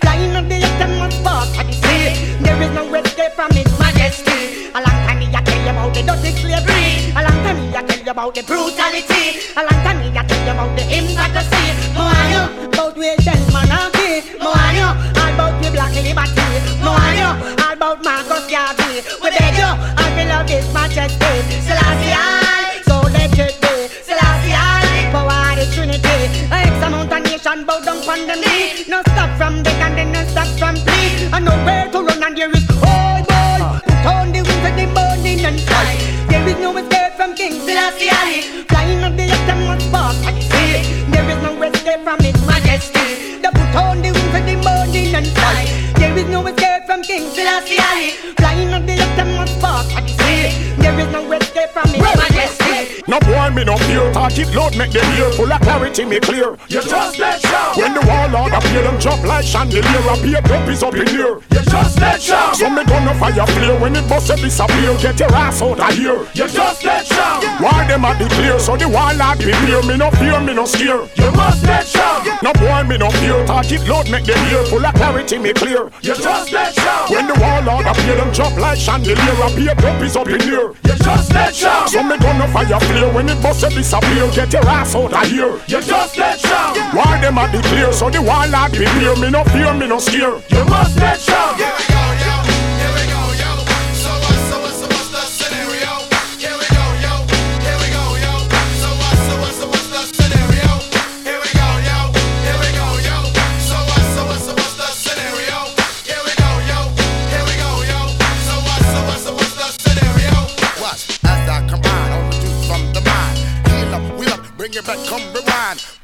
Flying up the utmost part of the sea. There is no escape from His Majesty. A long time me I tell you about the dirty slavery. A long time me I tell you about the brutality. A long time me I tell you about the hypocrisy. Know about Asian monarchy. Know all about the black liberty. Know all about Marcus Garvey. We beg you, I will love His Majesty. Selassie nation bow down on the knee. No stop from the and then no stop from plea. And nowhere to run and there is oh boy. Put on the wings of the burning and fly. There is no escape from King Selassie. Flying on the utmost part of the sea. There is no escape from His Majesty. The put on the wings of the burning and fly. There is no escape from King Selassie. Flying on the No boy me no fear. Talk it loud make them hear Full of clarity me clear. You just let shout. When the warlord appear them jump like chandelier. Appear up is up in here. You just let shout. So me gonna fire flare. When it bust it disappear. Get your ass out of here. You just let shout. Them at the clear So the warlord prepare Me no fear me no scare You must let shout. No boy me no fear Talk it loud make them hear Full of clarity me clear You just let shout. When the warlord appear them jump like chandelier Appear up is up in here You just let shout. So me gonna fire flare When it bust disappear Get your ass out of here You just let shout. War them at the clear, so the warlord prepare. Me no fear, me no scare. You must let shout. Bring it back, come rewind.